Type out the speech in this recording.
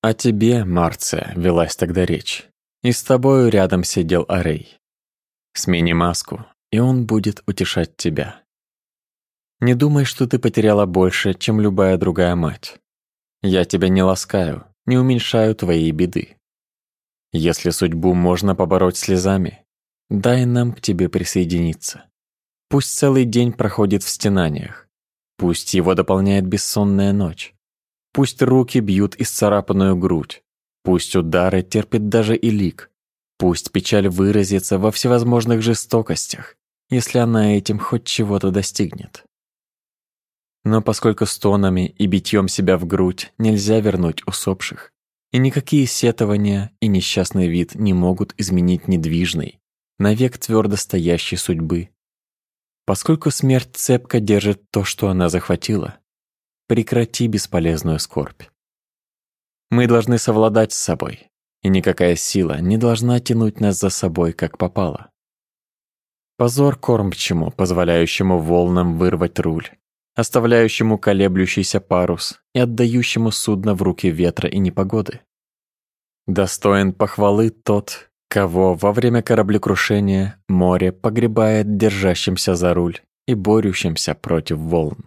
О тебе, Марция, велась тогда речь. И с тобою рядом сидел Арей. Смени маску, и он будет утешать тебя. Не думай, что ты потеряла больше, чем любая другая мать. Я тебя не ласкаю, не уменьшаю твоей беды. Если судьбу можно побороть слезами, дай нам к тебе присоединиться. Пусть целый день проходит в стенаниях, пусть его дополняет бессонная ночь, пусть руки бьют исцарапанную грудь, пусть удары терпит даже и лик, пусть печаль выразится во всевозможных жестокостях, если она этим хоть чего-то достигнет. Но поскольку стонами и битьем себя в грудь нельзя вернуть усопших, и никакие сетования и несчастный вид не могут изменить недвижной, навек твердо стоящей судьбы, поскольку смерть цепко держит то, что она захватила, прекрати бесполезную скорбь. Мы должны совладать с собой, и никакая сила не должна тянуть нас за собой, как попало. Позор кормчему, позволяющему волнам вырвать руль, оставляющему колеблющийся парус и отдающему судно в руки ветра и непогоды. Достоин похвалы тот, кого во время кораблекрушения море погребает держащимся за руль и борющимся против волн.